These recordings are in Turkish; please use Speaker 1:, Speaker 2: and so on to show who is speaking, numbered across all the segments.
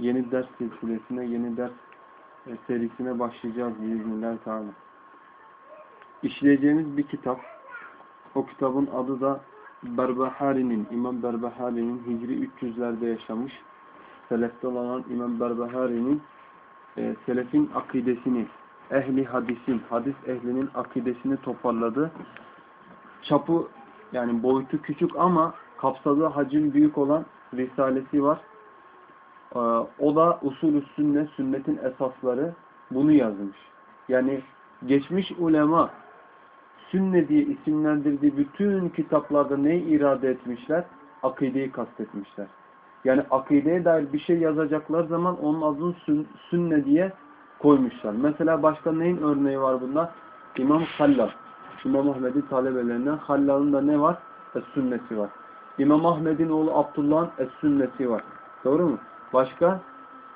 Speaker 1: yeni ders silsilesine, yeni ders e, serisine başlayacağız biiznillahü teala. İşleyeceğimiz bir kitap. O kitabın adı da Berbahari'nin, İmam Berbahari'nin Hicri 300'lerde yaşamış, Selefte olan İmam Berbahari'nin e, Selefin akidesini, ehli hadisin, hadis ehlinin akidesini toparladı. Çapı yani boyutu küçük ama kapsadığı hacim büyük olan risalesi var. Ee, o da usul sünnet, sünnetin esasları bunu yazmış. Yani geçmiş ulema sünne diye isimlendirdiği bütün kitaplarda neyi irade etmişler? Akideyi kastetmişler. Yani akideye dair bir şey yazacaklar zaman onun adını sünne diye koymuşlar. Mesela başka neyin örneği var bunda? İmam Hallal. İmam Ahmet'in talebelerinden Hallal'ın da ne var? Es-sünnesi var. İmam Ahmet'in oğlu Abdullah'ın Es-sünnesi var. Doğru mu? Başka?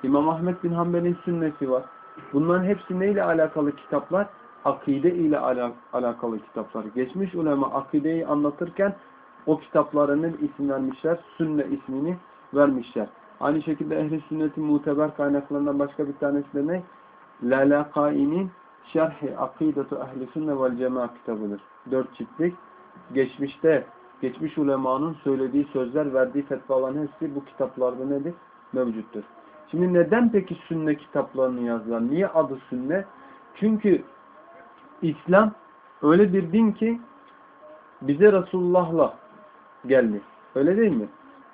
Speaker 1: İmam Ahmet bin Hanbel'in sünnesi var. Bunların hepsi neyle alakalı kitaplar? Akide ile alakalı kitaplar. Geçmiş ulema akideyi anlatırken o kitaplara ne isim vermişler? Sünne ismini vermişler. Aynı şekilde ehli sünnetin muteber kaynaklarından başka bir tanesi de ne? Lalakai'nin Şerhi Akidetu Ehli Sünne vel Cemaat kitabıdır. Dört ciltlik. Geçmişte, geçmiş ulemanın söylediği sözler, verdiği fetvaların hepsi bu kitaplarda nedir? Mevcuttur. Şimdi neden peki sünne kitaplarını yazdılar? Niye adı sünne? Çünkü İslam öyle bir din ki bize Resulullah'la geldi. Öyle değil mi?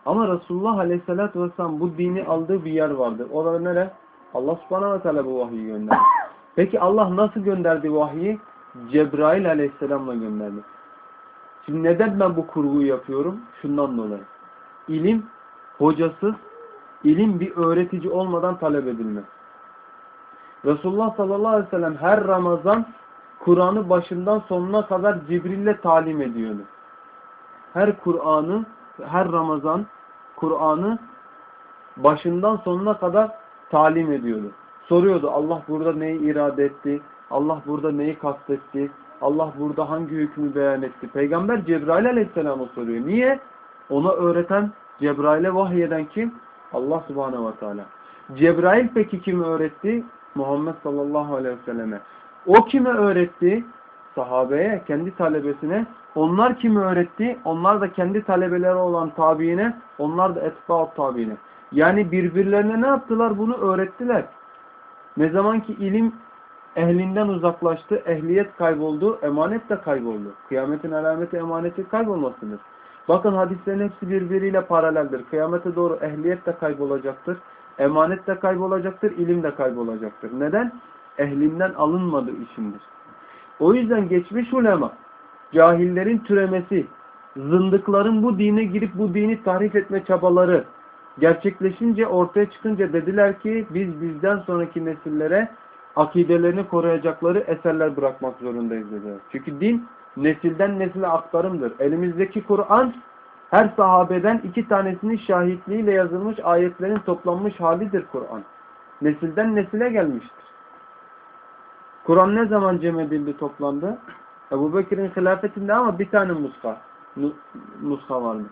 Speaker 1: Ama Resulullah Aleyhisselatü Vesselam bu dini aldığı bir yer vardır. O da nere? Allah subhanahu ve teala bu vahyi gönderdi. Peki Allah nasıl gönderdi vahyi? Cebrail aleyhisselamla gönderdi. Şimdi neden ben bu kurguyu yapıyorum? Şundan dolayı. İlim hocasız, ilim bir öğretici olmadan talep edilmez. Resulullah sallallahu aleyhi ve sellem her Ramazan Kur'an'ı başından sonuna kadar Cibril'le talim ediyordu. Her Kur'an'ı, her Ramazan Kur'an'ı başından sonuna kadar talim ediyordu. Soruyordu Allah burada neyi irade etti? Allah burada neyi kastetti? Allah burada hangi hükmü beyan etti? Peygamber Cebrail aleyhisselam'a soruyor. Niye? Ona öğreten, Cebrail'e vahyeden kim? Allah subhanehu ve teala. Cebrail peki kimi öğretti? Muhammed sallallahu aleyhi ve selleme. O kime öğretti? Sahabeye, kendi talebesine. Onlar kimi öğretti? Onlar da kendi talebeleri olan tabiine, onlar da etba'ut tabiine. Yani birbirlerine ne yaptılar? Bunu öğrettiler. Ne zaman ki ilim ehlinden uzaklaştı, ehliyet kayboldu, emanet de kayboldu. Kıyametin alameti emaneti kaybolmasıdır. Bakın hadislerin hepsi birbiriyle paraleldir. Kıyamete doğru ehliyet de kaybolacaktır, emanet de kaybolacaktır, ilim de kaybolacaktır. Neden? Ehlinden alınmadığı işindir. O yüzden geçmiş ulema, cahillerin türemesi, zındıkların bu dine girip bu dini tahrif etme çabaları, gerçekleşince ortaya çıkınca dediler ki biz bizden sonraki nesillere akidelerini koruyacakları eserler bırakmak zorundayız dediler. Çünkü din nesilden nesile aktarımdır. Elimizdeki Kur'an her sahabeden iki tanesinin şahitliğiyle yazılmış ayetlerin toplanmış halidir Kur'an. Nesilden nesile gelmiştir. Kur'an ne zaman cem edildi, toplandı? Ebu Bekir'in hilafetinde ama bir tane muska, muska vardı.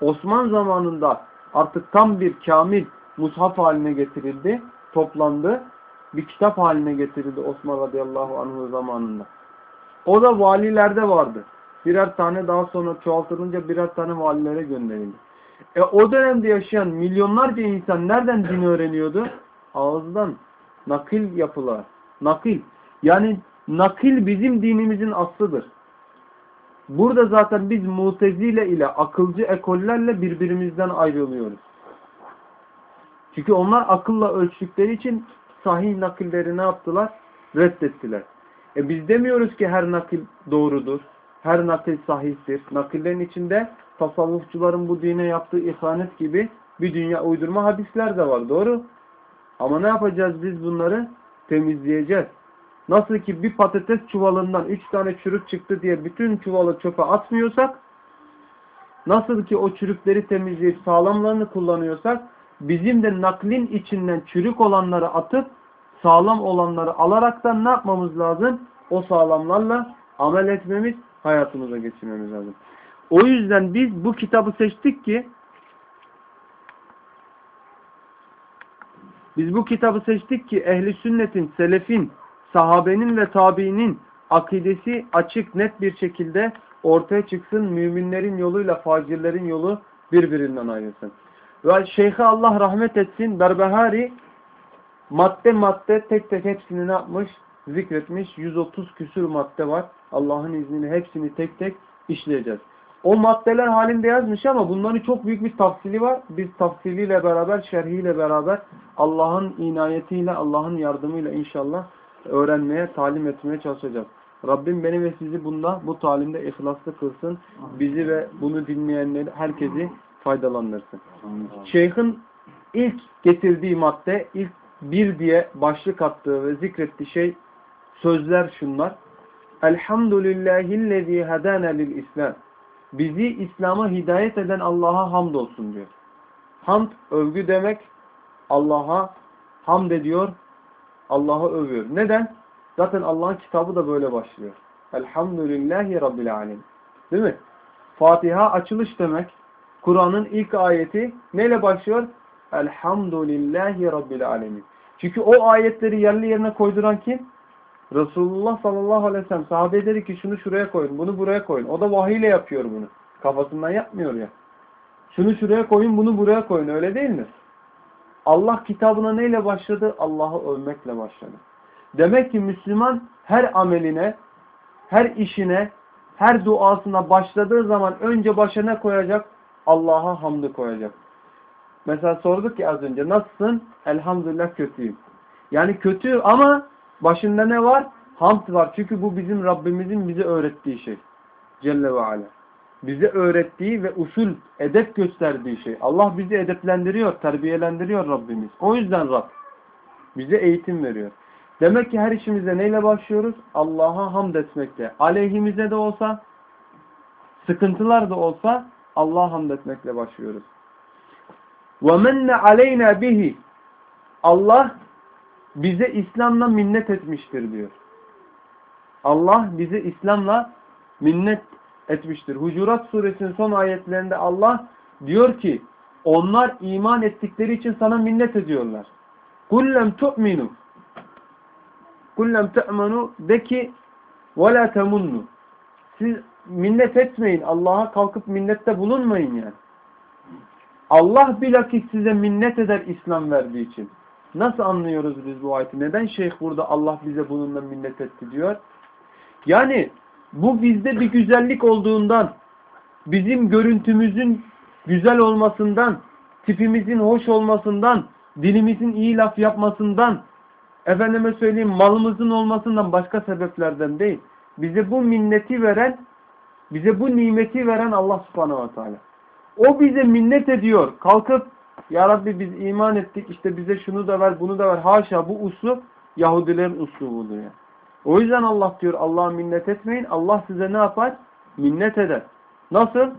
Speaker 1: Osman zamanında artık tam bir kamil mushaf haline getirildi, toplandı. Bir kitap haline getirildi Osman radıyallahu anh zamanında. O da valilerde vardı. Birer tane daha sonra çoğaltılınca birer tane valilere gönderildi. E o dönemde yaşayan milyonlarca insan nereden din öğreniyordu? Ağızdan. Nakil yapılar. Nakil. Yani nakil bizim dinimizin aslıdır. Burada zaten biz mutezile ile akılcı ekollerle birbirimizden ayrılıyoruz. Çünkü onlar akılla ölçtükleri için sahih nakilleri ne yaptılar? Reddettiler. E biz demiyoruz ki her nakil doğrudur. Her nakil sahihtir. Nakillerin içinde tasavvufçuların bu dine yaptığı ihanet gibi Bir dünya uydurma hadisler de var. Doğru. Ama ne yapacağız biz bunları? Temizleyeceğiz. Nasıl ki bir patates çuvalından üç tane çürük çıktı diye bütün çuvalı çöpe atmıyorsak, nasıl ki o çürükleri temizleyip sağlamlarını kullanıyorsak, bizim de naklin içinden çürük olanları atıp sağlam olanları alaraktan ne yapmamız lazım? O sağlamlarla amel etmemiz, hayatımıza geçirmemiz lazım. O yüzden biz bu kitabı seçtik ki biz bu kitabı seçtik ki ehli sünnetin, selefin, sahabenin ve tabiinin akidesi açık net bir şekilde ortaya çıksın. Müminlerin yoluyla facirlerin yolu birbirinden ayrılsın. Ve Şeyh'e Allah rahmet etsin. Berbehari madde madde tek tek hepsini ne yapmış? Zikretmiş. 130 küsür madde var. Allah'ın izniyle hepsini tek tek işleyeceğiz. O maddeler halinde yazmış ama bunların çok büyük bir tafsili var. Biz tafsiliyle beraber, şerhiyle beraber Allah'ın inayetiyle, Allah'ın yardımıyla inşallah öğrenmeye, talim etmeye çalışacağız. Rabbim beni ve sizi bunda, bu talimde ihlaslı kılsın. Bizi ve bunu dinleyenleri, herkesi faydalandırsın. Şeyh'in ilk getirdiği madde, ilk bir diye başlık attığı ve zikrettiği şey, sözler şunlar. Elhamdülillahillezî hedâne lil İslam. Bizi İslam'a hidayet eden Allah'a hamdolsun diyor. Hamd, övgü demek. Allah'a hamd ediyor, Allah'ı övüyor. Neden? Zaten Allah'ın kitabı da böyle başlıyor. Elhamdülillahi Rabbil Alemin. Değil mi? Fatiha açılış demek. Kur'an'ın ilk ayeti neyle başlıyor? Elhamdülillahi Rabbil Alemin. Çünkü o ayetleri yerli yerine koyduran kim? Resulullah sallallahu aleyhi ve sellem sahabe dedi ki şunu şuraya koyun, bunu buraya koyun. O da vahiy ile yapıyor bunu. Kafasından yapmıyor ya. Şunu şuraya koyun, bunu buraya koyun. Öyle değil mi? Allah kitabına neyle başladı? Allah'ı övmekle başladı. Demek ki Müslüman her ameline, her işine, her duasına başladığı zaman önce başa ne koyacak? Allah'a hamdı koyacak. Mesela sorduk ki az önce nasılsın? Elhamdülillah kötüyüm. Yani kötü ama başında ne var? Hamd var. Çünkü bu bizim Rabbimizin bize öğrettiği şey. Celle ve Ala. Bize öğrettiği ve usul, edep gösterdiği şey. Allah bizi edeplendiriyor, terbiyelendiriyor Rabbimiz. O yüzden Rab bize eğitim veriyor. Demek ki her işimizde neyle başlıyoruz? Allah'a hamd etmekle. Aleyhimize de olsa, sıkıntılar da olsa Allah'a hamd etmekle başlıyoruz. وَمَنَّ عَلَيْنَا bihi Allah bize İslam'la minnet etmiştir diyor. Allah bize İslam'la minnet etmiştir. Hucurat suresinin son ayetlerinde Allah diyor ki onlar iman ettikleri için sana minnet ediyorlar. Kullem tu'minu kullem te'menu de ki ve la temunnu siz minnet etmeyin. Allah'a kalkıp minnette bulunmayın yani. Allah bilakis size minnet eder İslam verdiği için. Nasıl anlıyoruz biz bu ayeti? Neden şeyh burada Allah bize bununla minnet etti diyor? Yani bu bizde bir güzellik olduğundan, bizim görüntümüzün güzel olmasından, tipimizin hoş olmasından, dilimizin iyi laf yapmasından, efendime söyleyeyim malımızın olmasından başka sebeplerden değil. Bize bu minneti veren, bize bu nimeti veren Allah subhanahu wa ta'ala. O bize minnet ediyor. Kalkıp ya Rabbi biz iman ettik işte bize şunu da ver bunu da ver. Haşa bu uslub Yahudilerin uslubudur yani. O yüzden Allah diyor Allah'a minnet etmeyin. Allah size ne yapar? Minnet eder. Nasıl?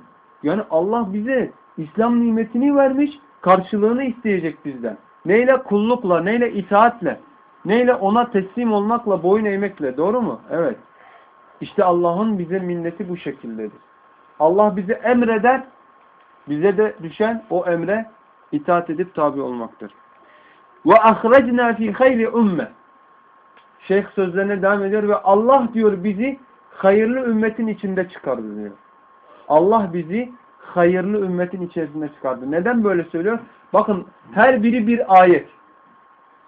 Speaker 1: Yani Allah bize İslam nimetini vermiş. Karşılığını isteyecek bizden. Neyle? Kullukla, neyle? itaatle. Neyle? Ona teslim olmakla, boyun eğmekle. Doğru mu? Evet. İşte Allah'ın bize minneti bu şekildedir. Allah bize emreder. Bize de düşen o emre itaat edip tabi olmaktır. Ve ahrecna fi hayri ümme. Şeyh sözlerine devam ediyor ve Allah diyor bizi hayırlı ümmetin içinde çıkardı diyor. Allah bizi hayırlı ümmetin içerisinde çıkardı. Neden böyle söylüyor? Bakın her biri bir ayet.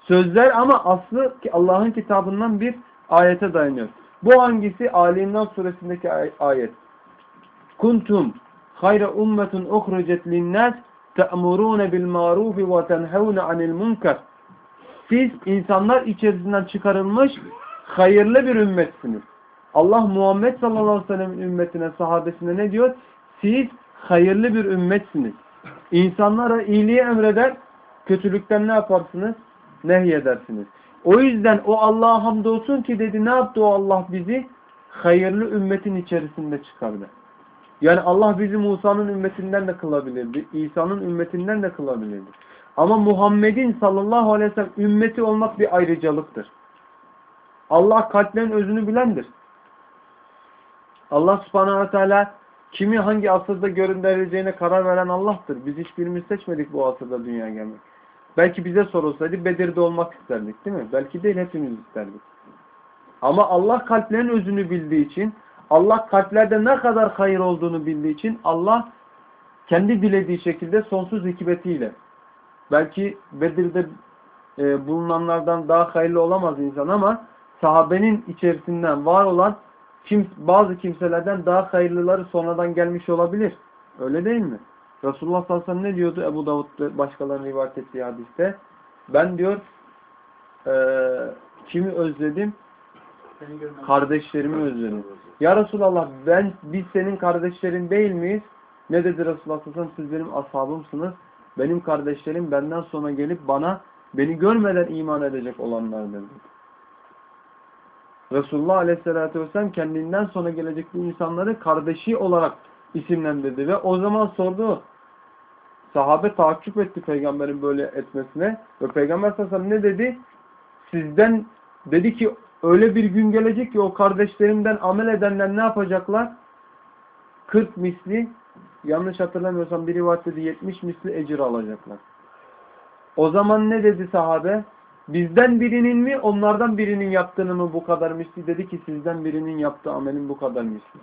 Speaker 1: Sözler ama aslı ki Allah'ın kitabından bir ayete dayanıyor. Bu hangisi? Ali İmran suresindeki ayet. Kuntum hayra ummetun uhricet linnas te'murune bil maruf ve tenhevne anil munkar. Siz insanlar içerisinden çıkarılmış hayırlı bir ümmetsiniz. Allah Muhammed sallallahu aleyhi ve sellem ümmetine, sahabesine ne diyor? Siz hayırlı bir ümmetsiniz. İnsanlara iyiliği emreder, kötülükten ne yaparsınız? Nehyedersiniz. O yüzden o Allah'a hamdolsun ki dedi ne yaptı o Allah bizi? Hayırlı ümmetin içerisinde çıkardı. Yani Allah bizi Musa'nın ümmetinden de kılabilirdi. İsa'nın ümmetinden de kılabilirdi. Ama Muhammed'in sallallahu aleyhi ve sellem ümmeti olmak bir ayrıcalıktır. Allah kalplerin özünü bilendir. Allah subhanahu ve teala kimi hangi asırda göndereceğine karar veren Allah'tır. Biz hiçbirimiz seçmedik bu asırda dünyaya gelmek. Belki bize sorulsaydı Bedir'de olmak isterdik değil mi? Belki değil hepimiz isterdik. Ama Allah kalplerin özünü bildiği için, Allah kalplerde ne kadar hayır olduğunu bildiği için Allah kendi dilediği şekilde sonsuz hikmetiyle belki Bedir'de e, bulunanlardan daha hayırlı olamaz insan ama sahabenin içerisinden var olan kim, bazı kimselerden daha hayırlıları sonradan gelmiş olabilir. Öyle değil mi? Resulullah sallallahu aleyhi ve sellem ne diyordu Ebu Davud başkalarının rivayet ettiği hadiste? Ben diyor e, kimi özledim? Kardeşlerimi özledim. Ya Resulallah ben biz senin kardeşlerin değil miyiz? Ne dedi Resulullah sallallahu? Siz benim ashabımsınız. Benim kardeşlerim benden sonra gelip bana beni görmeden iman edecek olanlardır dedi. Resulullah aleyhissalatü vesselam kendinden sonra gelecek bu insanları kardeşi olarak isimlendirdi. Ve o zaman sordu. Sahabe takip etti peygamberin böyle etmesine. Ve peygamber sallallahu ne dedi? Sizden dedi ki öyle bir gün gelecek ki o kardeşlerimden amel edenler ne yapacaklar? 40 misli yanlış hatırlamıyorsam bir rivayet dedi 70 misli ecir alacaklar. O zaman ne dedi sahabe? Bizden birinin mi onlardan birinin yaptığını mı bu kadar misli dedi ki sizden birinin yaptığı amelin bu kadar misli.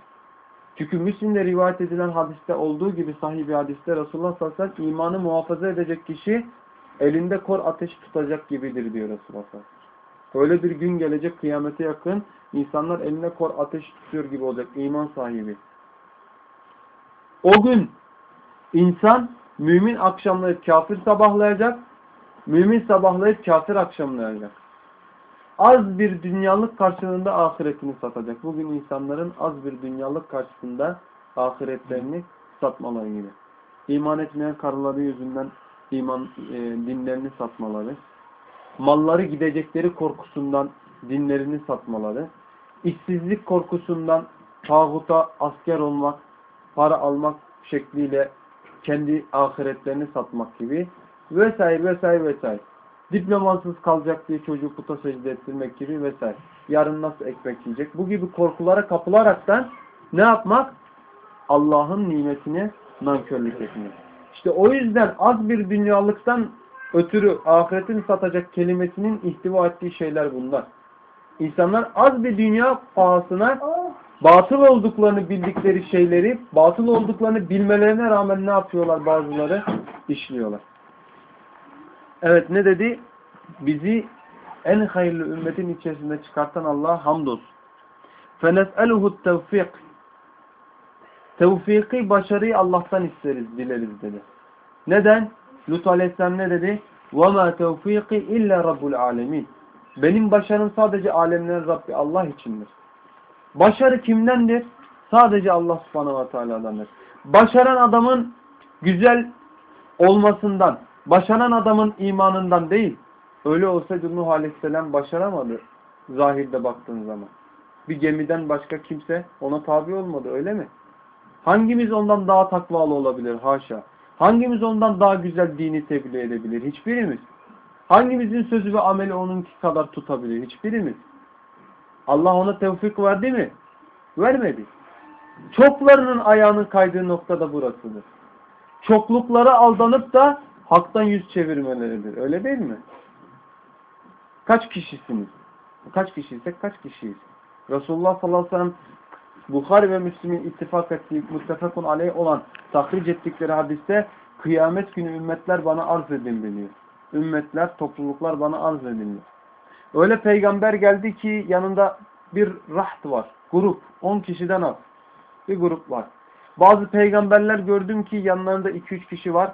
Speaker 1: Çünkü Müslim'de rivayet edilen hadiste olduğu gibi sahih bir hadiste Resulullah sallallahu aleyhi ve sellem imanı muhafaza edecek kişi elinde kor ateş tutacak gibidir diyor Resulullah sallallahu aleyhi ve sellem. Öyle bir gün gelecek kıyamete yakın insanlar eline kor ateş tutuyor gibi olacak iman sahibi. O gün insan mümin akşamlayıp kafir sabahlayacak Mümin sabahlayıp kafir akşamlayacak. Az bir dünyalık karşılığında ahiretini satacak. Bugün insanların az bir dünyalık karşısında ahiretlerini satmaları gibi. İman etmeyen karıları yüzünden iman e, dinlerini satmaları, malları gidecekleri korkusundan dinlerini satmaları, işsizlik korkusundan tağuta asker olmak, para almak şekliyle kendi ahiretlerini satmak gibi vesaire vesaire vesaire. Diplomasız kalacak diye çocuğu puta secde ettirmek gibi vesaire. Yarın nasıl ekmek yiyecek? Bu gibi korkulara kapılaraktan ne yapmak? Allah'ın nimetine nankörlük etmek. İşte o yüzden az bir dünyalıktan ötürü ahiretin satacak kelimesinin ihtiva ettiği şeyler bunlar. İnsanlar az bir dünya pahasına batıl olduklarını bildikleri şeyleri, batıl olduklarını bilmelerine rağmen ne yapıyorlar bazıları? işliyorlar. Evet ne dedi? Bizi en hayırlı ümmetin içerisinde çıkartan Allah'a hamdolsun. فَنَسْأَلُهُ التَّوْفِيقِ Tevfiki, başarıyı Allah'tan isteriz, dileriz dedi. Neden? Lut Aleyhisselam ne dedi? وَمَا تَوْفِيقِ illa Rabbul alemin. Benim başarım sadece alemlerin Rabbi Allah içindir. Başarı kimdendir? Sadece Allah subhanahu ve teala'dandır. Başaran adamın güzel olmasından, Başaran adamın imanından değil. Öyle olsaydı Nuh Aleyhisselam başaramadı zahirde baktığın zaman. Bir gemiden başka kimse ona tabi olmadı öyle mi? Hangimiz ondan daha takvalı olabilir? Haşa. Hangimiz ondan daha güzel dini tebliğ edebilir? Hiçbirimiz. Hangimizin sözü ve ameli onunki kadar tutabilir? Hiçbirimiz. Allah ona tevfik verdi mi? Vermedi. Çoklarının ayağının kaydığı nokta da burasıdır. Çokluklara aldanıp da haktan yüz çevirmeleridir. Öyle değil mi? Kaç kişisiniz? Kaç kişiysek kaç kişiyiz? Resulullah sallallahu aleyhi ve sellem Bukhari ve Müslim'in ittifak ettiği, muttefakun aleyh olan tahric ettikleri hadiste kıyamet günü ümmetler bana arz edildi diyor. Ümmetler, topluluklar bana arz edildi. Öyle peygamber geldi ki yanında bir raht var. Grup. 10 kişiden az. Bir grup var. Bazı peygamberler gördüm ki yanlarında 2-3 kişi var.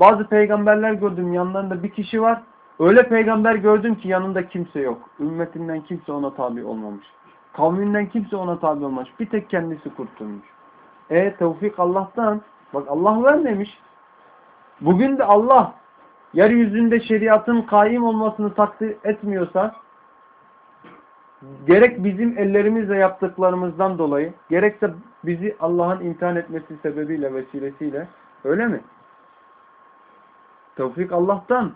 Speaker 1: Bazı peygamberler gördüm yanlarında bir kişi var. Öyle peygamber gördüm ki yanında kimse yok. Ümmetinden kimse ona tabi olmamış. Kavminden kimse ona tabi olmamış. Bir tek kendisi kurtulmuş. E tevfik Allah'tan. Bak Allah vermemiş. Bugün de Allah yeryüzünde şeriatın kaim olmasını takdir etmiyorsa gerek bizim ellerimizle yaptıklarımızdan dolayı gerekse bizi Allah'ın imtihan etmesi sebebiyle vesilesiyle öyle mi? Tevfik Allah'tan.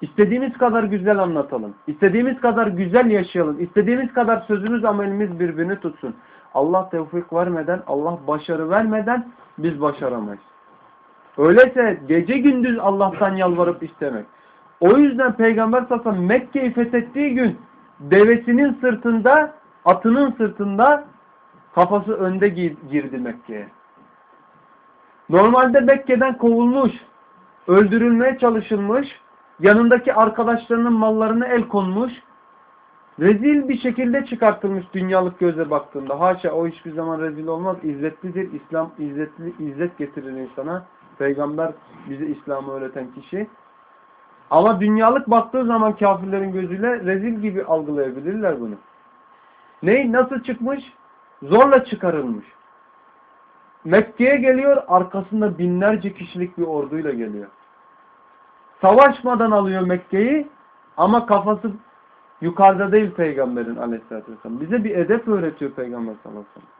Speaker 1: İstediğimiz kadar güzel anlatalım. İstediğimiz kadar güzel yaşayalım. İstediğimiz kadar sözümüz amelimiz birbirini tutsun. Allah tevfik vermeden, Allah başarı vermeden biz başaramayız. Öyleyse gece gündüz Allah'tan yalvarıp istemek. O yüzden Peygamber sallallahu Mekke'yi fethettiği gün devesinin sırtında, atının sırtında kafası önde girdi Mekke'ye. Normalde Mekke'den kovulmuş, öldürülmeye çalışılmış, yanındaki arkadaşlarının mallarına el konmuş, rezil bir şekilde çıkartılmış dünyalık göze baktığında. Haşa o hiçbir zaman rezil olmaz. İzzetlidir. İslam izzetli, izzet getirir insana. Peygamber bize İslam'ı öğreten kişi. Ama dünyalık baktığı zaman kafirlerin gözüyle rezil gibi algılayabilirler bunu. Ney? Nasıl çıkmış? Zorla çıkarılmış. Mekke'ye geliyor, arkasında binlerce kişilik bir orduyla geliyor. Savaşmadan alıyor Mekke'yi ama kafası yukarıda değil Peygamberin aleyhissalatü vesselam. Bize bir edep öğretiyor Peygamber sallallahu aleyhi ve sellem.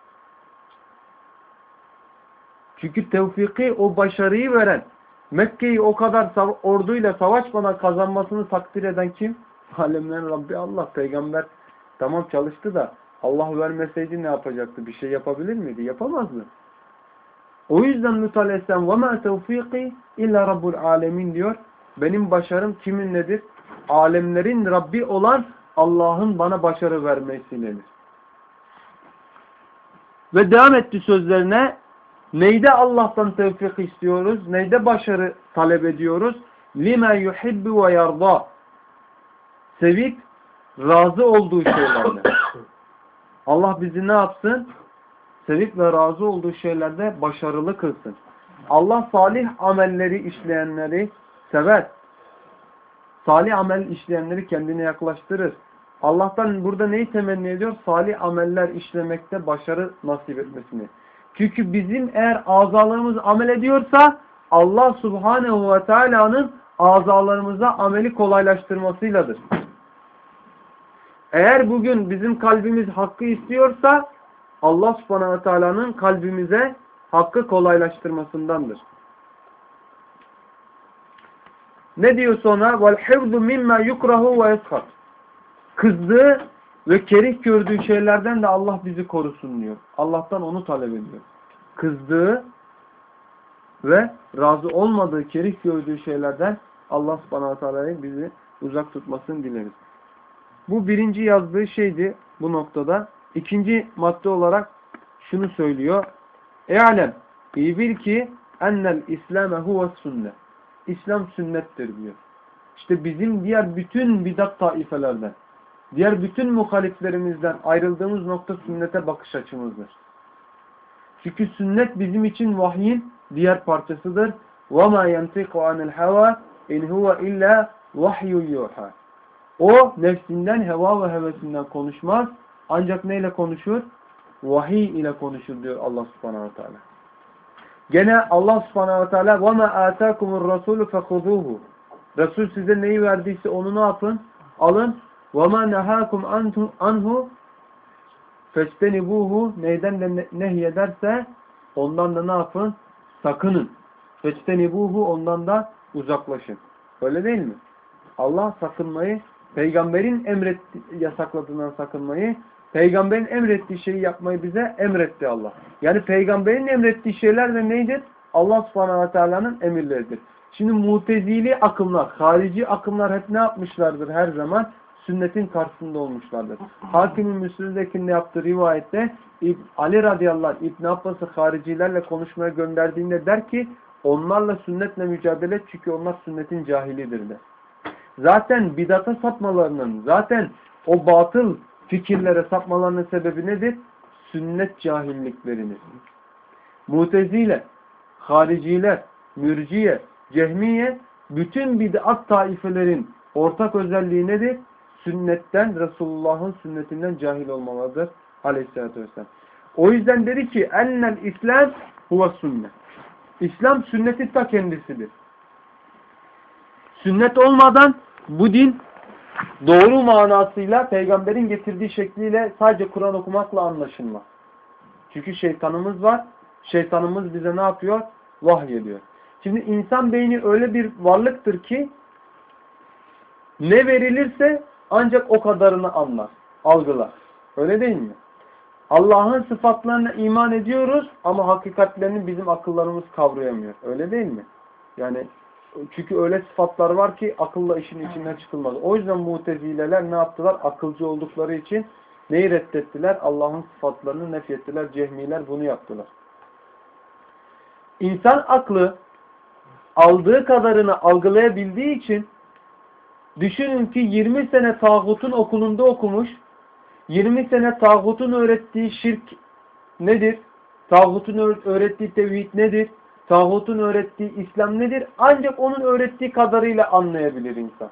Speaker 1: Çünkü tevfiki o başarıyı veren, Mekke'yi o kadar orduyla savaşmadan kazanmasını takdir eden kim? Alemlerin Rabbi Allah. Peygamber tamam çalıştı da Allah vermeseydi ne yapacaktı? Bir şey yapabilir miydi? Yapamazdı. O yüzden Musa Aleyhisselam وَمَا تَوْفِيقِ illa Rabbul Alemin diyor. Benim başarım kiminledir? Alemlerin Rabbi olan Allah'ın bana başarı vermesiyledir. Ve devam etti sözlerine neyde Allah'tan tevfik istiyoruz? Neyde başarı talep ediyoruz? Lime yuhibbu ve yarda sevip razı olduğu şeylerle. Allah bizi ne yapsın? Sevip ve razı olduğu şeylerde başarılı kılsın. Allah salih amelleri işleyenleri, sever. Salih amel işleyenleri kendine yaklaştırır. Allah'tan burada neyi temenni ediyor? Salih ameller işlemekte başarı nasip etmesini. Çünkü bizim eğer azalarımız amel ediyorsa Allah subhanehu ve teala'nın azalarımıza ameli kolaylaştırmasıyladır. Eğer bugün bizim kalbimiz hakkı istiyorsa Allah subhanehu ve teala'nın kalbimize hakkı kolaylaştırmasındandır. Ne diyor sonra? Vel hifzu mimma yukrahu ve yeshat. Kızdığı ve kerih gördüğü şeylerden de Allah bizi korusun diyor. Allah'tan onu talep ediyor. Kızdığı ve razı olmadığı, kerih gördüğü şeylerden Allah subhanahu teala'yı bizi uzak tutmasını dileriz. Bu birinci yazdığı şeydi bu noktada. İkinci madde olarak şunu söylüyor. E'alem, iyi bil ki ennel İslame huve sünne. İslam sünnettir diyor. İşte bizim diğer bütün bidat taifelerden, diğer bütün muhaliflerimizden ayrıldığımız nokta sünnete bakış açımızdır. Çünkü sünnet bizim için vahyin diğer parçasıdır. وَمَا يَنْتِقُ عَنِ الْحَوَى اِنْ هُوَ اِلَّا وَحْيُ يُوحَى O nefsinden, heva ve hevesinden konuşmaz. Ancak neyle konuşur? Vahiy ile konuşur diyor Allah subhanahu teala. Gene Allah subhanahu teala وَمَا آتَاكُمُ الرَّسُولُ فَخُذُوهُ Resul size neyi verdiyse onu ne yapın? Alın. وَمَا نَهَاكُمْ anhu Feçtenibuhu neyden de nehyederse ondan da ne yapın? Sakının. Feçtenibuhu ondan da uzaklaşın. Öyle değil mi? Allah sakınmayı, peygamberin emretti, yasakladığından sakınmayı, peygamberin emrettiği şeyi yapmayı bize emretti Allah. Yani peygamberin emrettiği şeyler de neydir? Allah subhanahu teala'nın emirleridir. Şimdi mutezili akımlar, harici akımlar hep ne yapmışlardır her zaman? sünnetin karşısında olmuşlardır. Hakimin Müslüm'dekinde yaptığı rivayette Ali radıyallahu anh İbn Abbas'ı haricilerle konuşmaya gönderdiğinde der ki onlarla sünnetle mücadele et çünkü onlar sünnetin cahilidir de. Zaten bidata sapmalarının, zaten o batıl fikirlere sapmalarının sebebi nedir? Sünnet cahillikleriniz. Mutezile, hariciler, mürciye, cehmiye, bütün bid'at taifelerin ortak özelliği nedir? sünnetten, Resulullah'ın sünnetinden cahil olmalıdır. Aleyhisselatü vesselam. O yüzden dedi ki ennel İslam huve sünnet. İslam sünnetin ta kendisidir. Sünnet olmadan bu din doğru manasıyla peygamberin getirdiği şekliyle sadece Kur'an okumakla anlaşılmaz. Çünkü şeytanımız var. Şeytanımız bize ne yapıyor? Vahyediyor. Şimdi insan beyni öyle bir varlıktır ki ne verilirse ancak o kadarını anlar, algılar. Öyle değil mi? Allah'ın sıfatlarına iman ediyoruz ama hakikatlerini bizim akıllarımız kavrayamıyor. Öyle değil mi? Yani çünkü öyle sıfatlar var ki akılla işin içinden çıkılmaz. O yüzden mutezileler ne yaptılar? Akılcı oldukları için neyi reddettiler? Allah'ın sıfatlarını nefyettiler. Cehmiler bunu yaptılar. İnsan aklı aldığı kadarını algılayabildiği için düşünün ki 20 sene tağutun okulunda okumuş 20 sene tağutun öğrettiği şirk nedir? Tağutun öğrettiği tevhid nedir? Tağutun öğrettiği İslam nedir? Ancak onun öğrettiği kadarıyla anlayabilir insan.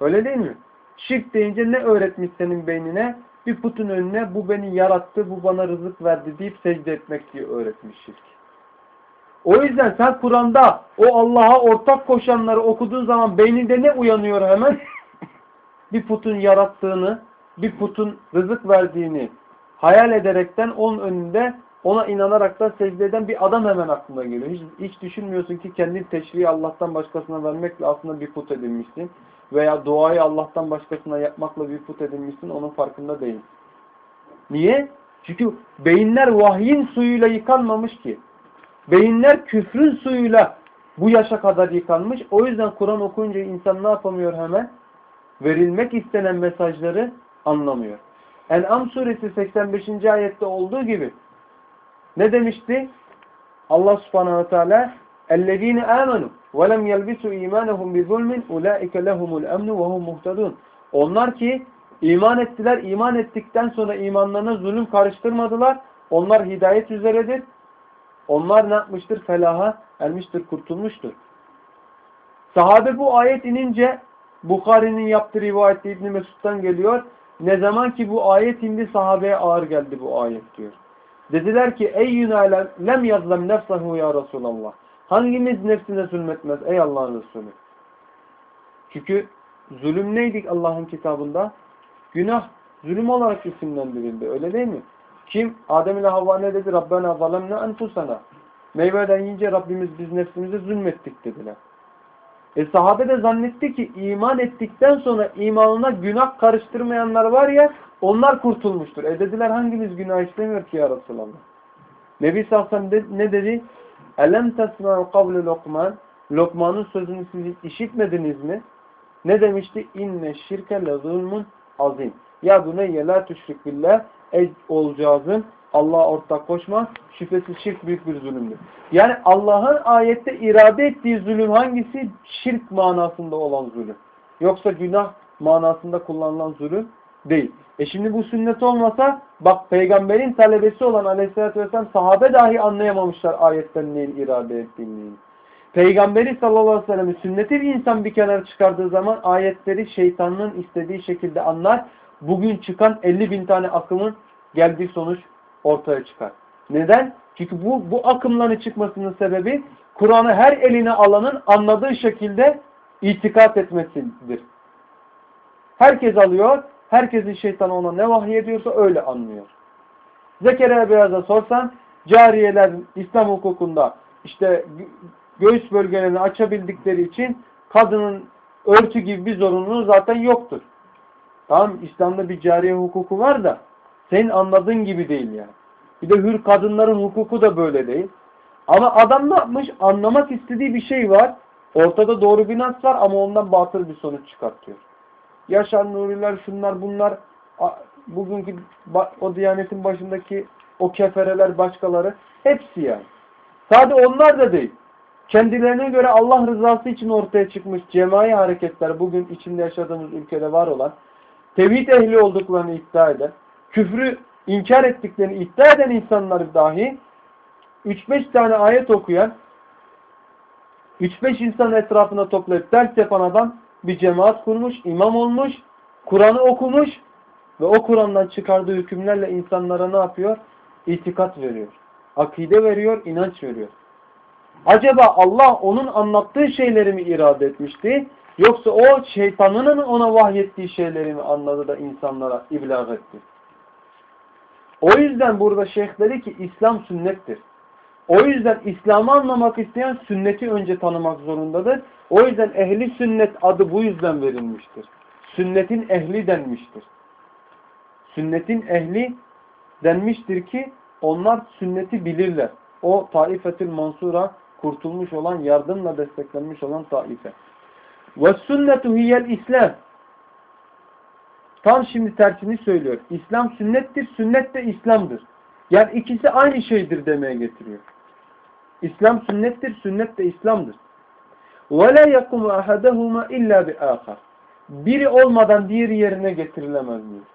Speaker 1: Öyle değil mi? Şirk deyince ne öğretmiş senin beynine? Bir putun önüne bu beni yarattı, bu bana rızık verdi deyip secde etmek diye öğretmiş şirk. O yüzden sen Kur'an'da o Allah'a ortak koşanları okuduğun zaman beyninde ne uyanıyor hemen? bir putun yarattığını, bir putun rızık verdiğini hayal ederekten onun önünde ona inanaraktan secde eden bir adam hemen aklına geliyor. Hiç, hiç düşünmüyorsun ki kendin teşriği Allah'tan başkasına vermekle aslında bir put edinmişsin. Veya duayı Allah'tan başkasına yapmakla bir put edinmişsin. Onun farkında değil. Niye? Çünkü beyinler vahyin suyuyla yıkanmamış ki. Beyinler küfrün suyuyla bu yaşa kadar yıkanmış. O yüzden Kur'an okuyunca insan ne yapamıyor hemen? Verilmek istenen mesajları anlamıyor. En'am suresi 85. ayette olduğu gibi ne demişti? Allah subhanahu ve teala اَلَّذ۪ينَ آمَنُوا وَلَمْ يَلْبِسُوا اِيمَانَهُمْ بِظُلْمٍ اُولَٰئِكَ لَهُمُ الْاَمْنُ وَهُمْ مُهْتَدُونَ Onlar ki iman ettiler, iman ettikten sonra imanlarına zulüm karıştırmadılar. Onlar hidayet üzeredir. Onlar ne yapmıştır? Felaha ermiştir, kurtulmuştur. Sahabe bu ayet inince Bukhari'nin yaptığı rivayette İbn Mesud'dan geliyor. Ne zaman ki bu ayet indi sahabeye ağır geldi bu ayet diyor. Dediler ki eyyuna lem yazlem nefsahu ya Resulallah. Hangimiz nefsine zulmetmez ey Allah'ın Resulü? Çünkü zulüm neydik Allah'ın kitabında? Günah zulüm olarak isimlendirildi. Öyle değil mi? Kim? Adem ile Havva ne dedi? Rabbena zalemne enfusana. Meyveden yiyince Rabbimiz biz nefsimize zulmettik dediler. E sahabe de zannetti ki iman ettikten sonra imanına günah karıştırmayanlar var ya onlar kurtulmuştur. E dediler hangimiz günah işlemiyor ki ya Resulallah? Nebi Sahsam ne dedi? Elem tesma'u kavli Lokman Lokman'ın sözünü siz işitmediniz mi? Ne demişti? İnne şirke le zulmun azim. Ya buneyye la tüşrik billah ey olacağızın Allah'a ortak koşma. Şüphesiz şirk büyük bir zulümdür. Yani Allah'ın ayette irade ettiği zulüm hangisi? Şirk manasında olan zulüm. Yoksa günah manasında kullanılan zulüm değil. E şimdi bu sünnet olmasa bak peygamberin talebesi olan aleyhissalatü vesselam sahabe dahi anlayamamışlar ayetten neyin irade ettiğini. Peygamberi sallallahu aleyhi ve sellem'i sünneti bir insan bir kenara çıkardığı zaman ayetleri şeytanın istediği şekilde anlar. Bugün çıkan 50 bin tane akımın geldiği sonuç ortaya çıkar. Neden? Çünkü bu, bu akımların çıkmasının sebebi Kur'an'ı her eline alanın anladığı şekilde itikat etmesidir. Herkes alıyor, herkesin şeytanı ona ne vahiy ediyorsa öyle anlıyor. Zekeriya Beyaz'a sorsan, cariyeler İslam hukukunda işte göğüs bölgelerini açabildikleri için kadının örtü gibi bir zorunluluğu zaten yoktur. Tamam İslam'da bir cariye hukuku var da senin anladığın gibi değil yani. Bir de hür kadınların hukuku da böyle değil. Ama adam ne yapmış? Anlamak istediği bir şey var. Ortada doğru bir nas var ama ondan batıl bir sonuç çıkartıyor. Yaşar Nuriler, şunlar bunlar, bugünkü o diyanetin başındaki o kefereler, başkaları hepsi yani. Sadece onlar da değil. Kendilerine göre Allah rızası için ortaya çıkmış cemai hareketler bugün içinde yaşadığımız ülkede var olan tevhid ehli olduklarını iddia eden, küfrü inkar ettiklerini iddia eden insanları dahi 3-5 tane ayet okuyan 3-5 insan etrafına toplayıp ders yapan adam bir cemaat kurmuş, imam olmuş, Kur'an'ı okumuş ve o Kur'an'dan çıkardığı hükümlerle insanlara ne yapıyor? İtikat veriyor. Akide veriyor, inanç veriyor. Acaba Allah onun anlattığı şeyleri mi irade etmişti? Yoksa o şeytanının ona vahyettiği şeyleri mi anladı da insanlara iblag etti? O yüzden burada şeyh dedi ki İslam sünnettir. O yüzden İslam'ı anlamak isteyen sünneti önce tanımak zorundadır. O yüzden ehli sünnet adı bu yüzden verilmiştir. Sünnetin ehli denmiştir. Sünnetin ehli denmiştir ki onlar sünneti bilirler. O taifetül mansura kurtulmuş olan, yardımla desteklenmiş olan taife. Ve sünnetu hiyel İslam. Tam şimdi tersini söylüyor. İslam sünnettir, sünnet de İslam'dır. Yani ikisi aynı şeydir demeye getiriyor. İslam sünnettir, sünnet de İslam'dır. وَلَا يَقُمُ أَحَدَهُمَا اِلَّا بِآخَرٍ Biri olmadan diğeri yerine getirilemez diyor.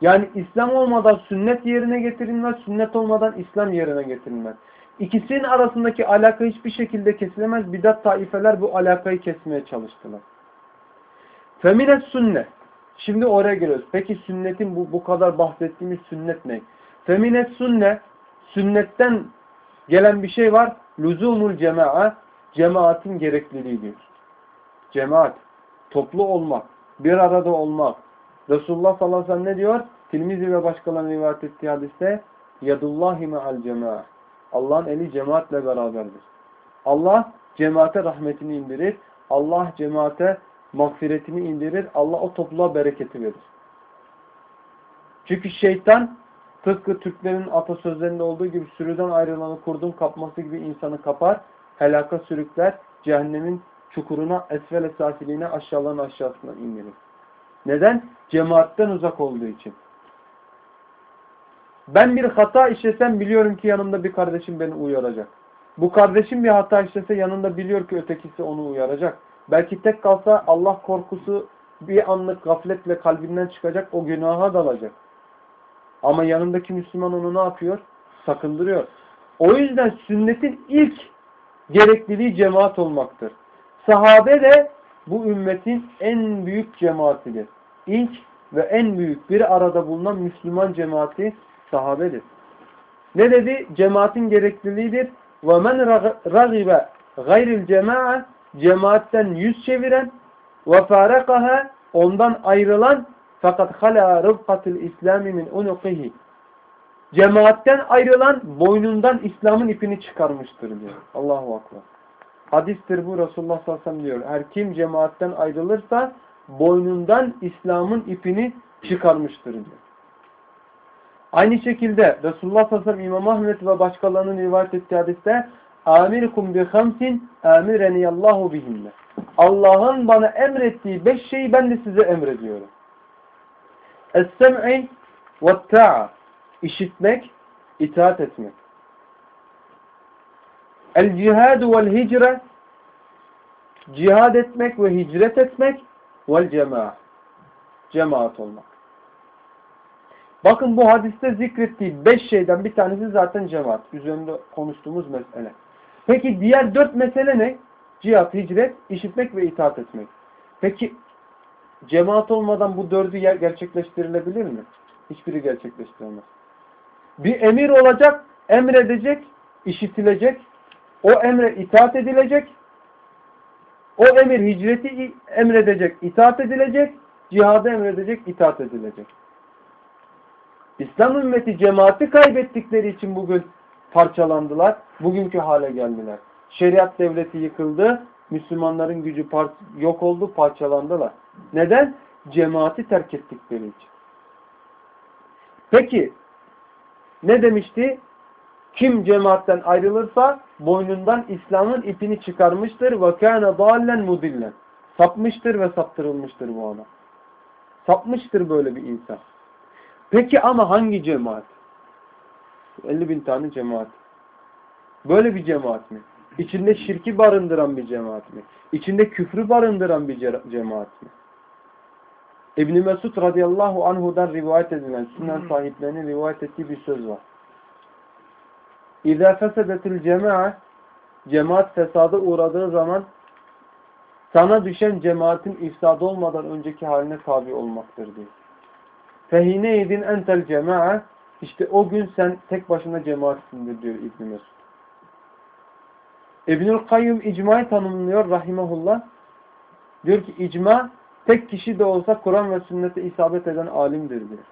Speaker 1: Yani İslam olmadan sünnet yerine getirilmez, sünnet olmadan İslam yerine getirilmez. İkisinin arasındaki alaka hiçbir şekilde kesilemez. Bidat taifeler bu alakayı kesmeye çalıştılar. Femines sünnet. Şimdi oraya geliyoruz. Peki sünnetin bu, bu kadar bahsettiğimiz sünnet ne? Femines sünnet, sünnetten gelen bir şey var. Lüzumul cema'a, cemaatin gerekliliği diyor. Cemaat, toplu olmak, bir arada olmak. Resulullah sallallahu aleyhi ve sellem ne diyor? Tirmizi ve başkalarının rivayet ettiği hadiste yadullahi me'al cema'a. Allah'ın eli cemaatle beraberdir. Allah cemaate rahmetini indirir. Allah cemaate mağfiretini indirir. Allah o topluluğa bereketi verir. Çünkü şeytan tıpkı Türklerin atasözlerinde olduğu gibi sürüden ayrılanı kurdun kapması gibi insanı kapar, helaka sürükler, cehennemin çukuruna, esfel esafiliğine aşağıların aşağısına indirir. Neden? Cemaatten uzak olduğu için. Ben bir hata işlesem biliyorum ki yanımda bir kardeşim beni uyaracak. Bu kardeşim bir hata işlese yanında biliyor ki ötekisi onu uyaracak. Belki tek kalsa Allah korkusu bir anlık gafletle kalbinden çıkacak, o günaha dalacak. Ama yanındaki Müslüman onu ne yapıyor? Sakındırıyor. O yüzden sünnetin ilk gerekliliği cemaat olmaktır. Sahabe de bu ümmetin en büyük cemaatidir. İlk ve en büyük bir arada bulunan Müslüman cemaati sahabedir. Ne dedi? Cemaatin gerekliliğidir. وَمَنْ رَغِبَ غَيْرِ الْجَمَاعَ Cemaatten yüz çeviren وَفَارَقَهَا Ondan ayrılan fakat hala rıfkatil İslami min unuqihi. Cemaatten ayrılan boynundan İslam'ın ipini çıkarmıştır diyor. Allahu akbar. Hadistir bu Resulullah sallallahu aleyhi ve sellem diyor. Her kim cemaatten ayrılırsa boynundan İslam'ın ipini çıkarmıştır diyor. Aynı şekilde Resulullah sallallahu aleyhi ve sellem İmam Ahmet ve başkalarının rivayet ettiği hadiste Amirikum bi hamsin amireniyallahu bihinne. Allah'ın bana emrettiği beş şeyi ben de size emrediyorum. Es-sem'i ve ta'a. İşitmek, itaat etmek. El-cihadu vel hicre. Cihad etmek ve hicret etmek. Vel cema'a. Cemaat olmak. Bakın bu hadiste zikrettiği beş şeyden bir tanesi zaten cemaat. Üzerinde konuştuğumuz mesele. Peki diğer dört mesele ne? Cihat, hicret, işitmek ve itaat etmek. Peki cemaat olmadan bu dördü gerçekleştirilebilir mi? Hiçbiri gerçekleştiremez. Bir emir olacak, emredecek, işitilecek. O emre itaat edilecek. O emir hicreti emredecek, itaat edilecek. Cihadı emredecek, itaat edilecek. İslam ümmeti cemaati kaybettikleri için bugün parçalandılar. Bugünkü hale geldiler. Şeriat devleti yıkıldı. Müslümanların gücü yok oldu, parçalandılar. Neden? Cemaati terk ettikleri için. Peki ne demişti? Kim cemaatten ayrılırsa boynundan İslam'ın ipini çıkarmıştır kâne dâllen mudillen. Sapmıştır ve saptırılmıştır bu ana. Sapmıştır böyle bir insan. Peki ama hangi cemaat? 50 bin tane cemaat. Böyle bir cemaat mi? İçinde şirki barındıran bir cemaat mi? İçinde küfrü barındıran bir cemaat mi? İbn Mesud radıyallahu anhu'dan rivayet edilen sünnen sahiplerinin rivayet ettiği bir söz var. İzâ fesedetil cema'a cemaat fesada uğradığı zaman sana düşen cemaatin ifsadı olmadan önceki haline tabi olmaktır diyor. Fehine edin entel cema'a işte o gün sen tek başına cemaatsindir diyor İbn Mesud. İbnül Kayyum icmayı tanımlıyor rahimahullah. Diyor ki icma tek kişi de olsa Kur'an ve sünnete isabet eden alimdir diyor.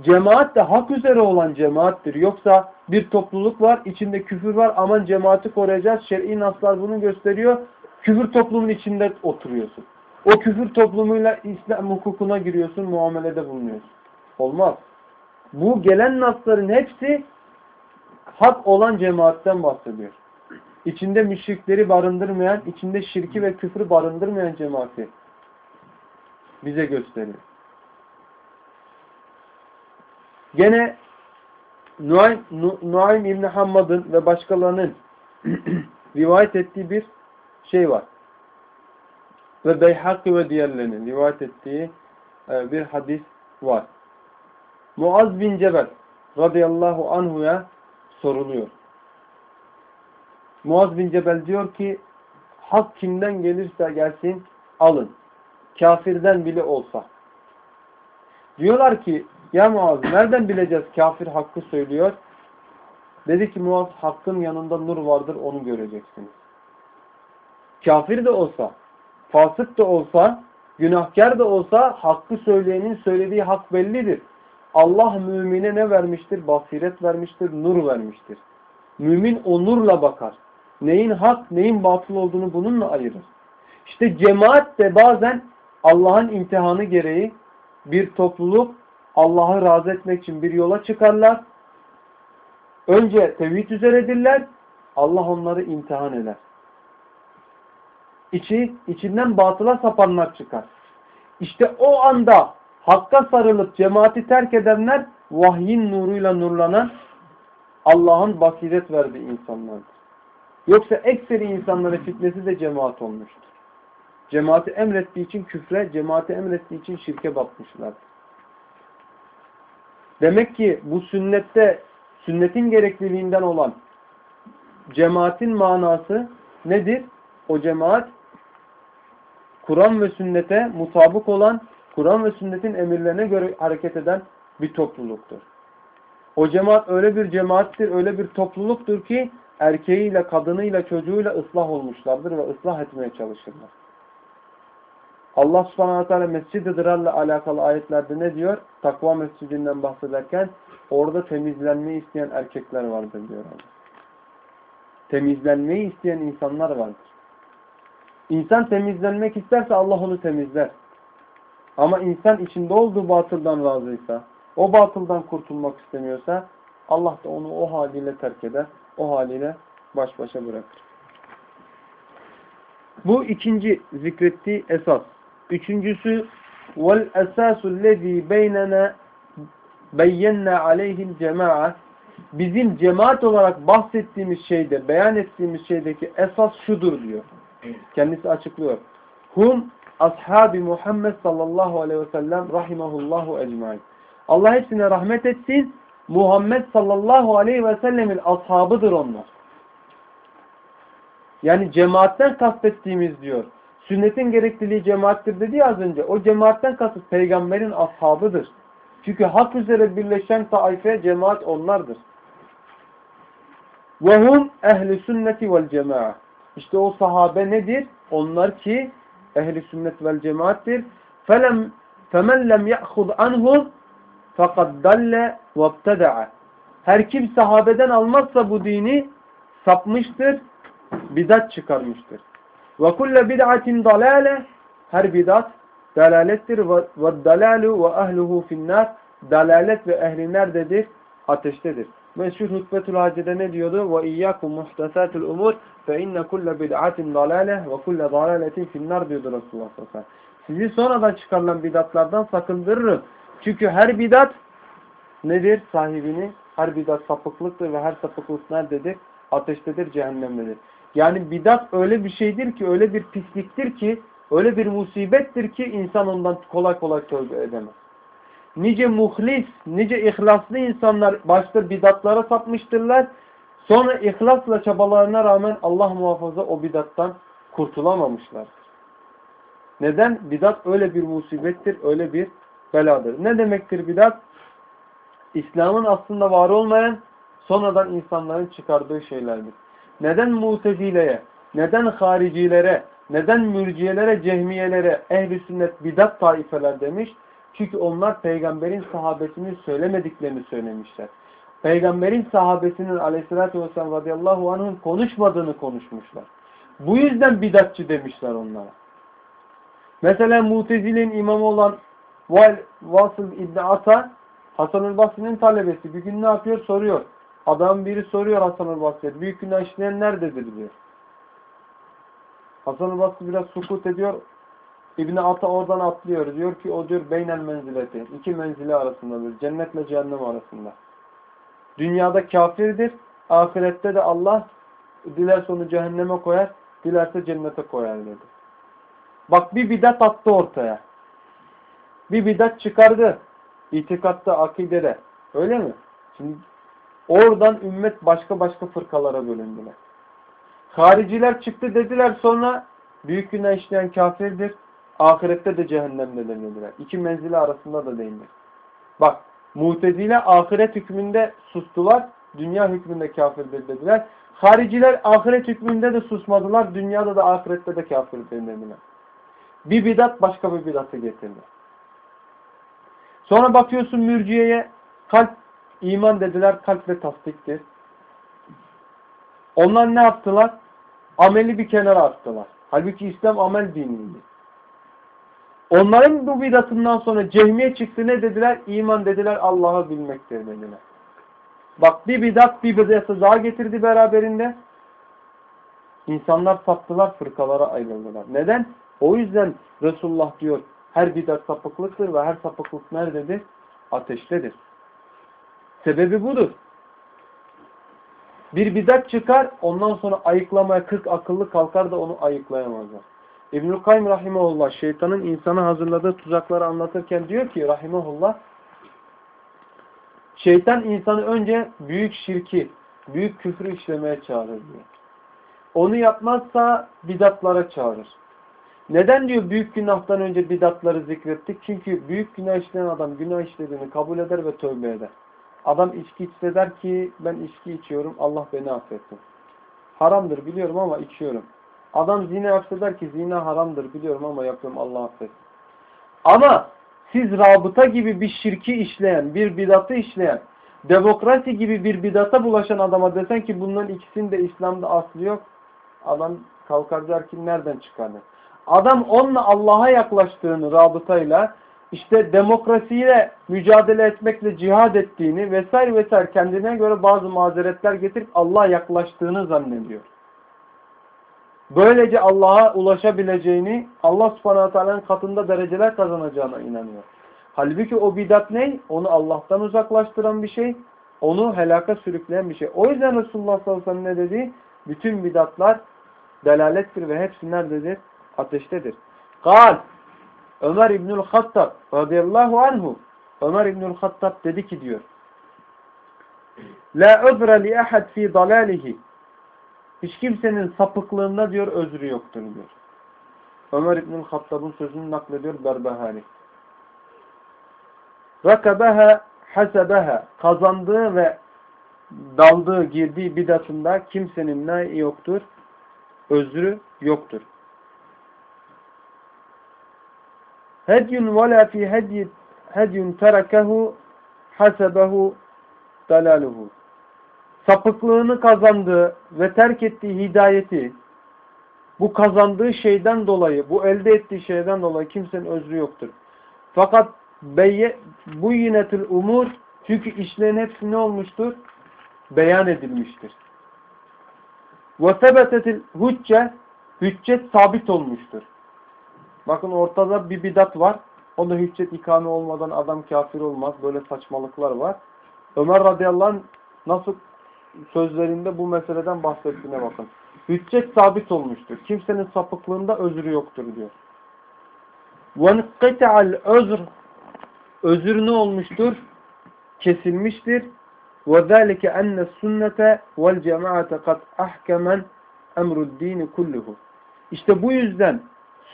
Speaker 1: Cemaat de hak üzere olan cemaattir. Yoksa bir topluluk var, içinde küfür var. Aman cemaati koruyacağız. Şer'i naslar bunu gösteriyor. Küfür toplumun içinde oturuyorsun. O küfür toplumuyla İslam hukukuna giriyorsun, muamelede bulunuyorsun. Olmaz. Bu gelen nasların hepsi hak olan cemaatten bahsediyor. İçinde müşrikleri barındırmayan, içinde şirki ve küfrü barındırmayan cemaati bize gösteriyor. Gene Nuaym, Nuaym İbni Hammad'ın ve başkalarının rivayet ettiği bir şey var. Ve Beyhakki ve diğerlerinin rivayet ettiği e, bir hadis var. Muaz bin Cebel radıyallahu anhuya soruluyor. Muaz bin Cebel diyor ki hak kimden gelirse gelsin alın. Kafirden bile olsa. Diyorlar ki ya Muaz nereden bileceğiz kafir hakkı söylüyor? Dedi ki Muaz hakkın yanında nur vardır onu göreceksiniz. Kafir de olsa, fasık da olsa, günahkar da olsa hakkı söyleyenin söylediği hak bellidir. Allah mümine ne vermiştir? Basiret vermiştir, nur vermiştir. Mümin o nurla bakar. Neyin hak, neyin batıl olduğunu bununla ayırır. İşte cemaat de bazen Allah'ın imtihanı gereği bir topluluk Allah'ı razı etmek için bir yola çıkarlar. Önce tevhid üzeredirler. Allah onları imtihan eder. İçi, içinden batıla sapanlar çıkar. İşte o anda hakka sarılıp cemaati terk edenler vahyin nuruyla nurlanan Allah'ın basiret verdiği insanlardır. Yoksa ekseri insanların fitnesi de cemaat olmuştur. Cemaati emrettiği için küfre, cemaati emrettiği için şirke batmışlardır. Demek ki bu sünnette, sünnetin gerekliliğinden olan cemaatin manası nedir? O cemaat Kur'an ve sünnete mutabık olan, Kur'an ve sünnetin emirlerine göre hareket eden bir topluluktur. O cemaat öyle bir cemaattir, öyle bir topluluktur ki erkeğiyle, kadınıyla, çocuğuyla ıslah olmuşlardır ve ıslah etmeye çalışırlar. Allah subhanahu teala mescid-i dırarla alakalı ayetlerde ne diyor? Takva mescidinden bahsederken orada temizlenmeyi isteyen erkekler vardır diyor Allah. Temizlenmeyi isteyen insanlar vardır. İnsan temizlenmek isterse Allah onu temizler. Ama insan içinde olduğu batıldan razıysa, o batıldan kurtulmak istemiyorsa Allah da onu o haliyle terk eder. O haliyle baş başa bırakır. Bu ikinci zikrettiği esas. Üçüncüsü vel esasul lezî beynena beyyenna aleyhil cema'a bizim cemaat olarak bahsettiğimiz şeyde, beyan ettiğimiz şeydeki esas şudur diyor. Kendisi açıklıyor. Hum ashabi Muhammed sallallahu aleyhi ve sellem rahimahullahu ecmain. Allah hepsine rahmet etsin. Muhammed sallallahu aleyhi ve sellemin ashabıdır onlar. Yani cemaatten kastettiğimiz diyor. Sünnetin gerekliliği cemaattir dedi az önce. O cemaatten kasıt peygamberin ashabıdır. Çünkü hak üzere birleşen taife cemaat onlardır. وَهُمْ ehli sünneti vel cemaat. İşte o sahabe nedir? Onlar ki ehli sünnet vel cemaattir. فَلَمْ فَمَنْ لَمْ يَأْخُذْ عَنْهُمْ fakat dalle vabteda'a. Her kim sahabeden almazsa bu dini sapmıştır, bidat çıkarmıştır. Ve kulle bid'atin dalale her bidat dalalettir ve dalalu ve ehluhu finnar dalalet ve ehli nerededir? Ateştedir. Meşhur Hutbetül Hacı'da ne diyordu? Ve iyyakum muhtesatul umur fe inne kulle bid'atin dalale ve kulle dalaletin finnar diyordu Resulullah sallallahu aleyhi ve sellem. Sizi sonradan çıkarılan bidatlardan sakındırırım. Çünkü her bidat nedir? Sahibini her bidat sapıklıktır ve her sapıklık nerededir? Ateştedir, cehennemdedir. Yani bidat öyle bir şeydir ki, öyle bir pisliktir ki, öyle bir musibettir ki insan ondan kolay kolay tövbe edemez. Nice muhlis, nice ihlaslı insanlar başta bidatlara sapmıştırlar. Sonra ihlasla çabalarına rağmen Allah muhafaza o bidattan kurtulamamışlar. Neden? Bidat öyle bir musibettir, öyle bir beladır. Ne demektir bidat? İslam'ın aslında var olmayan sonradan insanların çıkardığı şeylerdir. neden mutezileye, neden haricilere, neden mürciyelere, cehmiyelere, ehli sünnet bidat taifeler demiş? Çünkü onlar peygamberin sahabesini söylemediklerini söylemişler. Peygamberin sahabesinin aleyhissalatü vesselam radıyallahu anh'ın konuşmadığını konuşmuşlar. Bu yüzden bidatçı demişler onlara. Mesela Mutezile'nin imamı olan Vasıl İbni Ata Hasan-ül Basri'nin talebesi. Bir gün ne yapıyor? Soruyor. Adam biri soruyor Hasan-ül Basri'ye. Büyük günah işleyen nerededir diyor. Hasan-ül Basri biraz sukut ediyor. İbni Ata oradan atlıyor. Diyor ki o diyor beynel menzileti. İki menzili arasındadır. Cennetle cehennem arasında. Dünyada kafirdir. Ahirette de Allah dilerse onu cehenneme koyar. Dilerse cennete koyar dedi. Bak bir bidat attı ortaya. Bir bidat çıkardı. İtikatta, akidede. Öyle mi? Şimdi oradan ümmet başka başka fırkalara bölündüler. Hariciler çıktı dediler sonra büyük günah işleyen kafirdir. Ahirette de cehennemde dediler. İki menzili arasında da değildir. Bak Mutezile ahiret hükmünde sustular. Dünya hükmünde kafirdir dediler. Hariciler ahiret hükmünde de susmadılar. Dünyada da ahirette de kafirdir dediler. Bir bidat başka bir bidatı getirdi. Sonra bakıyorsun mürciyeye kalp iman dediler. Kalp ve tasdiktir. Onlar ne yaptılar? Ameli bir kenara attılar. Halbuki İslam amel diniydi. Onların bu bidatından sonra cehmiye çıktı ne dediler? İman dediler Allah'ı bilmektir dediler. Bak bir bidat bir bidatı daha getirdi beraberinde. İnsanlar saptılar fırkalara ayrıldılar. Neden? O yüzden Resulullah diyor her bidat sapıklıktır ve her sapıklık nerededir? Ateştedir. Sebebi budur. Bir bidat çıkar ondan sonra ayıklamaya 40 akıllı kalkar da onu ayıklayamazlar. İbnül Kayyum Rahimahullah şeytanın insana hazırladığı tuzakları anlatırken diyor ki Rahimahullah şeytan insanı önce büyük şirki, büyük küfrü işlemeye çağırır diyor. Onu yapmazsa bidatlara çağırır. Neden diyor büyük günahtan önce bidatları zikrettik? Çünkü büyük günah işleyen adam günah işlediğini kabul eder ve tövbe eder. Adam içki içse der ki ben içki içiyorum Allah beni affetsin. Haramdır biliyorum ama içiyorum. Adam zina yapsa der ki zina haramdır biliyorum ama yapıyorum Allah affetsin. Ama siz rabıta gibi bir şirki işleyen, bir bidatı işleyen, demokrasi gibi bir bidata bulaşan adama desen ki bunların ikisinde İslam'da aslı yok. Adam kalkar der ki nereden çıkardı? Adam onunla Allah'a yaklaştığını rabıtayla işte demokrasiyle mücadele etmekle cihad ettiğini vesaire vesaire kendine göre bazı mazeretler getirip Allah'a yaklaştığını zannediyor. Böylece Allah'a ulaşabileceğini, Allah subhanahu teala'nın katında dereceler kazanacağına inanıyor. Halbuki o bidat ne? Onu Allah'tan uzaklaştıran bir şey, onu helaka sürükleyen bir şey. O yüzden Resulullah sallallahu aleyhi ve sellem ne dedi? Bütün bidatlar delalettir ve hepsi nerededir? Ateştedir. Kal Ömer İbnül Hattab radıyallahu anhu Ömer İbnül Hattab dedi ki diyor La özre li ahad fi dalalihi hiç kimsenin sapıklığında diyor özrü yoktur diyor. Ömer İbnül Hattab'ın sözünü naklediyor Berbehani. Rakabeha hasebeha kazandığı ve daldığı, girdiği bidatında kimsenin ne yoktur? Özrü yoktur. Hedyun ve la fi hedyun terakehu hasebehu dalaluhu sapıklığını kazandığı ve terk ettiği hidayeti bu kazandığı şeyden dolayı, bu elde ettiği şeyden dolayı kimsenin özrü yoktur. Fakat bu yinetil umur çünkü işlerin hepsi ne olmuştur? Beyan edilmiştir. Ve sebetetil hücce hüccet sabit olmuştur. Bakın ortada bir bidat var. O da hüccet ikame olmadan adam kafir olmaz. Böyle saçmalıklar var. Ömer radıyallahu anh nasıl sözlerinde bu meseleden bahsettiğine bakın. Hüccet sabit olmuştur. Kimsenin sapıklığında özrü yoktur diyor. وَنْقِتَعَ özr Özür ne olmuştur? Kesilmiştir. وَذَٰلِكَ اَنَّ السُنَّةَ وَالْجَمَاعَةَ قَدْ اَحْكَمًا اَمْرُ الدِّينِ كُلُّهُ İşte bu yüzden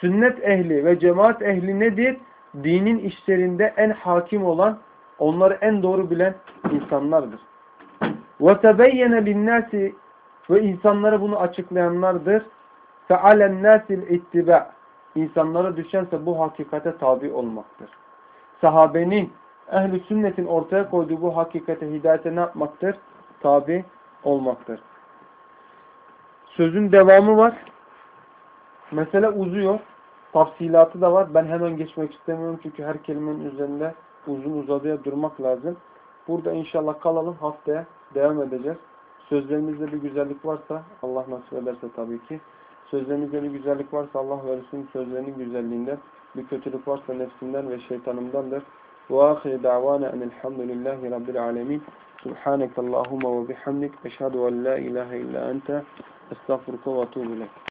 Speaker 1: sünnet ehli ve cemaat ehli nedir? Dinin işlerinde en hakim olan, onları en doğru bilen insanlardır. وَتَبَيَّنَ لِلنَّاسِ Ve insanlara bunu açıklayanlardır. فَعَلَى النَّاسِ الْاِتِّبَعِ İnsanlara düşense bu hakikate tabi olmaktır. Sahabenin, ehli sünnetin ortaya koyduğu bu hakikate, hidayete ne yapmaktır? Tabi olmaktır. Sözün devamı var. Mesele uzuyor. Tafsilatı da var. Ben hemen geçmek istemiyorum çünkü her kelimenin üzerinde uzun uzadıya durmak lazım. Burada inşallah kalalım. Haftaya devam edeceğiz. Sözlerimizde bir güzellik varsa Allah nasip ederse tabii ki. Sözlerimizde bir güzellik varsa Allah ve Resulünün sözlerinin güzelliğinden. Bir kötülük varsa nefsimden ve şeytanımdandır. Ve ahire davana enelhamdülillahi rabbil alemin. Subhaneke Allahumma ve bihamdik. Eşhedü en la ilahe illa ente. Estağfurullah ve tuğbu